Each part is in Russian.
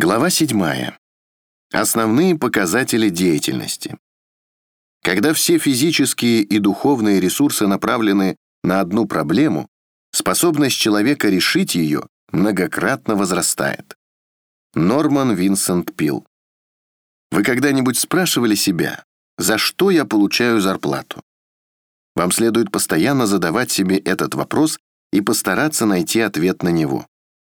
Глава 7. Основные показатели деятельности. Когда все физические и духовные ресурсы направлены на одну проблему, способность человека решить ее многократно возрастает. Норман Винсент Пил. Вы когда-нибудь спрашивали себя, за что я получаю зарплату? Вам следует постоянно задавать себе этот вопрос и постараться найти ответ на него.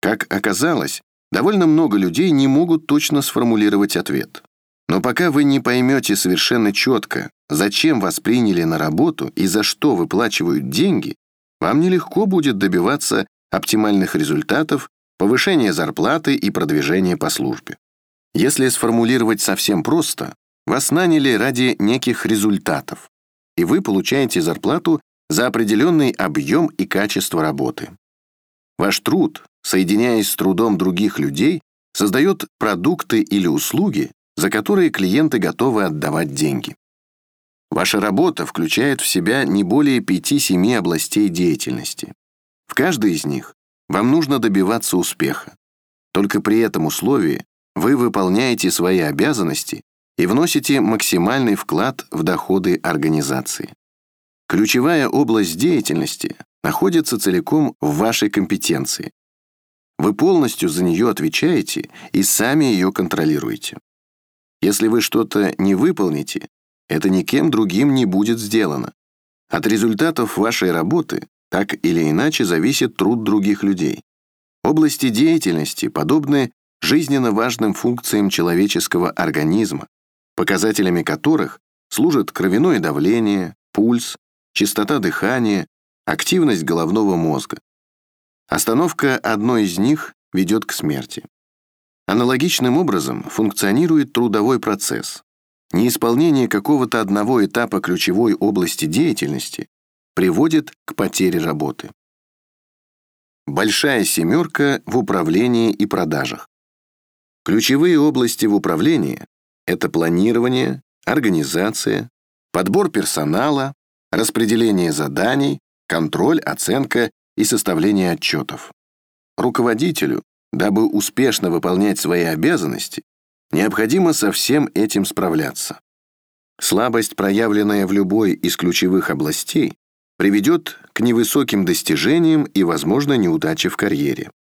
Как оказалось, довольно много людей не могут точно сформулировать ответ. Но пока вы не поймете совершенно четко, зачем вас приняли на работу и за что выплачивают деньги, вам нелегко будет добиваться оптимальных результатов, повышения зарплаты и продвижения по службе. Если сформулировать совсем просто, вас наняли ради неких результатов, и вы получаете зарплату за определенный объем и качество работы. Ваш труд, соединяясь с трудом других людей, создает продукты или услуги, за которые клиенты готовы отдавать деньги. Ваша работа включает в себя не более 5-7 областей деятельности. В каждой из них вам нужно добиваться успеха. Только при этом условии вы выполняете свои обязанности и вносите максимальный вклад в доходы организации. Ключевая область деятельности находится целиком в вашей компетенции. Вы полностью за нее отвечаете и сами ее контролируете. Если вы что-то не выполните, это никем другим не будет сделано. От результатов вашей работы так или иначе зависит труд других людей. Области деятельности подобны жизненно важным функциям человеческого организма, показателями которых служат кровяное давление, пульс, частота дыхания, активность головного мозга. Остановка одной из них ведет к смерти. Аналогичным образом функционирует трудовой процесс. Неисполнение какого-то одного этапа ключевой области деятельности приводит к потере работы. Большая семерка в управлении и продажах. Ключевые области в управлении — это планирование, организация, подбор персонала, распределение заданий, контроль, оценка и составление отчетов. Руководителю, дабы успешно выполнять свои обязанности, необходимо со всем этим справляться. Слабость, проявленная в любой из ключевых областей, приведет к невысоким достижениям и, возможно, неудаче в карьере.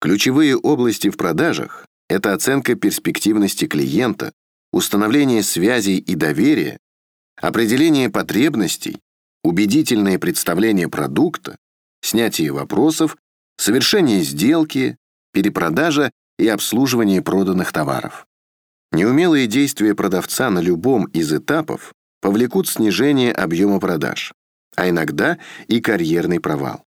Ключевые области в продажах — это оценка перспективности клиента, установление связей и доверия, определение потребностей, убедительное представление продукта, снятие вопросов, совершение сделки, перепродажа и обслуживание проданных товаров. Неумелые действия продавца на любом из этапов повлекут снижение объема продаж, а иногда и карьерный провал.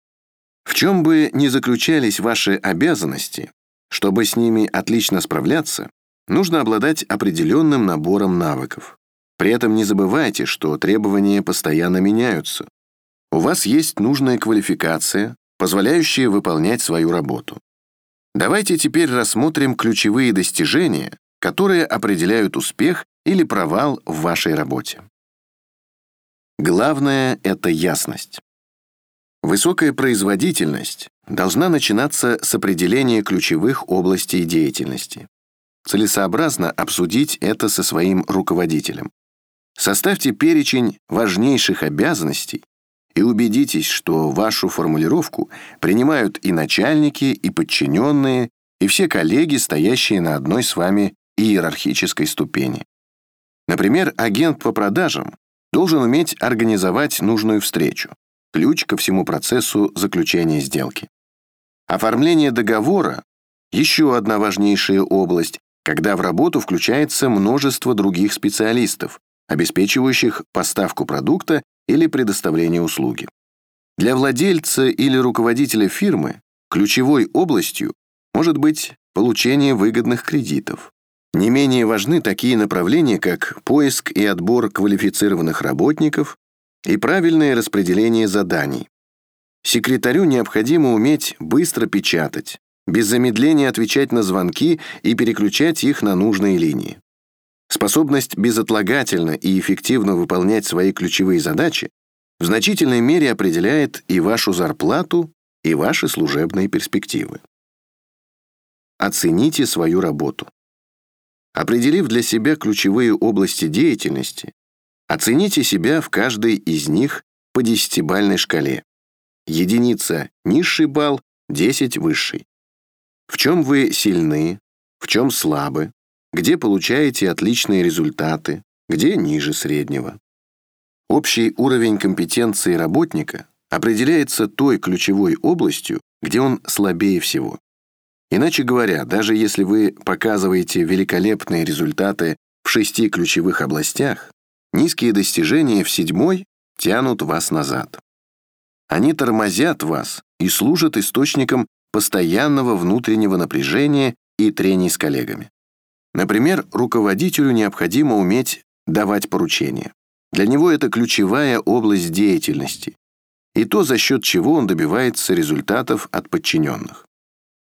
В чем бы ни заключались ваши обязанности, чтобы с ними отлично справляться, нужно обладать определенным набором навыков. При этом не забывайте, что требования постоянно меняются. У вас есть нужная квалификация, позволяющая выполнять свою работу. Давайте теперь рассмотрим ключевые достижения, которые определяют успех или провал в вашей работе. Главное — это ясность. Высокая производительность должна начинаться с определения ключевых областей деятельности. Целесообразно обсудить это со своим руководителем. Составьте перечень важнейших обязанностей и убедитесь, что вашу формулировку принимают и начальники, и подчиненные, и все коллеги, стоящие на одной с вами иерархической ступени. Например, агент по продажам должен уметь организовать нужную встречу, ключ ко всему процессу заключения сделки. Оформление договора — еще одна важнейшая область, когда в работу включается множество других специалистов, обеспечивающих поставку продукта или предоставление услуги. Для владельца или руководителя фирмы ключевой областью может быть получение выгодных кредитов. Не менее важны такие направления, как поиск и отбор квалифицированных работников и правильное распределение заданий. Секретарю необходимо уметь быстро печатать, без замедления отвечать на звонки и переключать их на нужные линии. Способность безотлагательно и эффективно выполнять свои ключевые задачи в значительной мере определяет и вашу зарплату, и ваши служебные перспективы. оцените свою работу. Определив для себя ключевые области деятельности, оцените себя в каждой из них по десятибальной шкале. Единица – низший балл, 10 – высший. В чем вы сильны, в чем слабы, где получаете отличные результаты, где ниже среднего. Общий уровень компетенции работника определяется той ключевой областью, где он слабее всего. Иначе говоря, даже если вы показываете великолепные результаты в шести ключевых областях, низкие достижения в седьмой тянут вас назад. Они тормозят вас и служат источником постоянного внутреннего напряжения и трений с коллегами. Например, руководителю необходимо уметь давать поручения. Для него это ключевая область деятельности, и то, за счет чего он добивается результатов от подчиненных.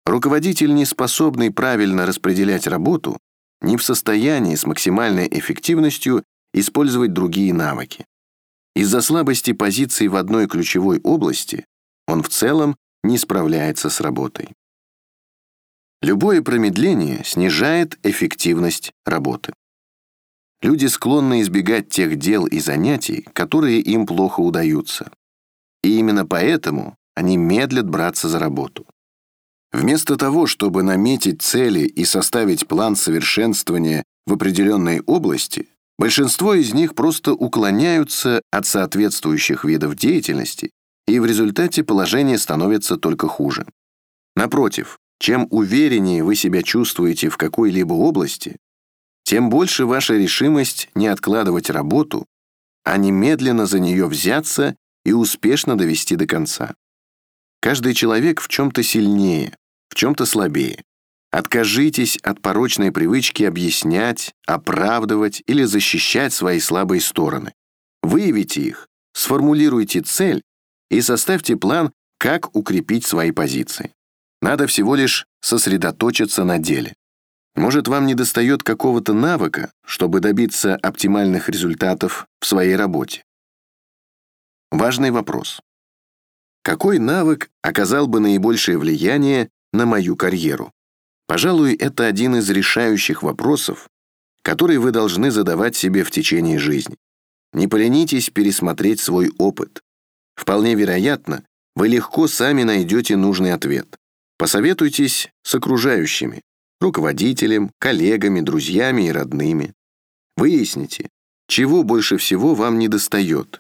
Руководитель, не способный правильно распределять работу, не в состоянии с максимальной эффективностью использовать другие навыки. Из-за слабости позиций в одной ключевой области он в целом не справляется с работой. Любое промедление снижает эффективность работы. Люди склонны избегать тех дел и занятий, которые им плохо удаются. И именно поэтому они медлят браться за работу. Вместо того, чтобы наметить цели и составить план совершенствования в определенной области, большинство из них просто уклоняются от соответствующих видов деятельности, и в результате положение становится только хуже. Напротив, чем увереннее вы себя чувствуете в какой-либо области, тем больше ваша решимость не откладывать работу, а немедленно за нее взяться и успешно довести до конца. Каждый человек в чем-то сильнее, в чем-то слабее. Откажитесь от порочной привычки объяснять, оправдывать или защищать свои слабые стороны. Выявите их, сформулируйте цель и составьте план, как укрепить свои позиции. Надо всего лишь сосредоточиться на деле. Может, вам недостает какого-то навыка, чтобы добиться оптимальных результатов в своей работе? Важный вопрос. Какой навык оказал бы наибольшее влияние на мою карьеру? Пожалуй, это один из решающих вопросов, который вы должны задавать себе в течение жизни. Не поленитесь пересмотреть свой опыт. Вполне вероятно, вы легко сами найдете нужный ответ. Посоветуйтесь с окружающими, руководителем, коллегами, друзьями и родными. Выясните, чего больше всего вам недостает,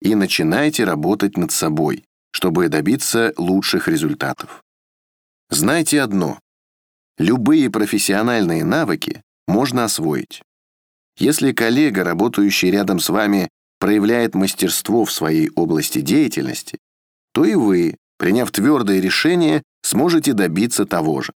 и начинайте работать над собой, чтобы добиться лучших результатов. Знайте одно. Любые профессиональные навыки можно освоить. Если коллега, работающий рядом с вами, проявляет мастерство в своей области деятельности, то и вы, приняв твердое решение, сможете добиться того же.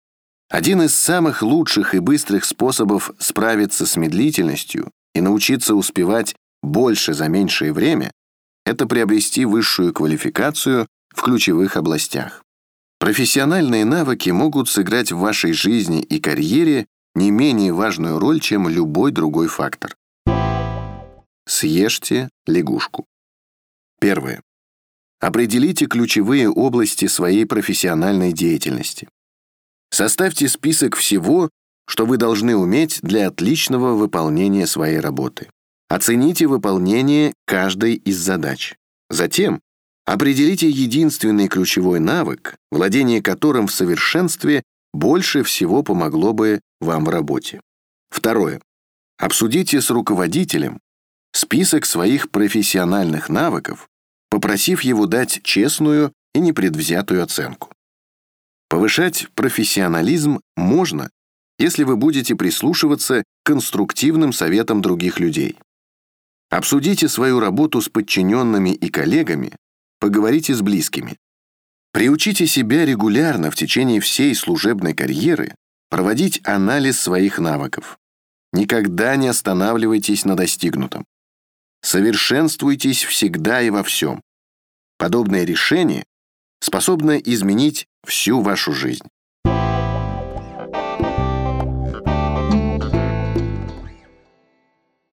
Один из самых лучших и быстрых способов справиться с медлительностью и научиться успевать больше за меньшее время – это приобрести высшую квалификацию в ключевых областях. Профессиональные навыки могут сыграть в вашей жизни и карьере не менее важную роль, чем любой другой фактор. Съешьте лягушку. Первое. Определите ключевые области своей профессиональной деятельности. Составьте список всего, что вы должны уметь для отличного выполнения своей работы. Оцените выполнение каждой из задач. Затем определите единственный ключевой навык, владение которым в совершенстве больше всего помогло бы вам в работе. Второе. Обсудите с руководителем список своих профессиональных навыков, попросив его дать честную и непредвзятую оценку. Повышать профессионализм можно, если вы будете прислушиваться к конструктивным советам других людей. Обсудите свою работу с подчиненными и коллегами, поговорите с близкими. Приучите себя регулярно в течение всей служебной карьеры проводить анализ своих навыков. Никогда не останавливайтесь на достигнутом. Совершенствуйтесь всегда и во всем. Подобное решение способно изменить всю вашу жизнь.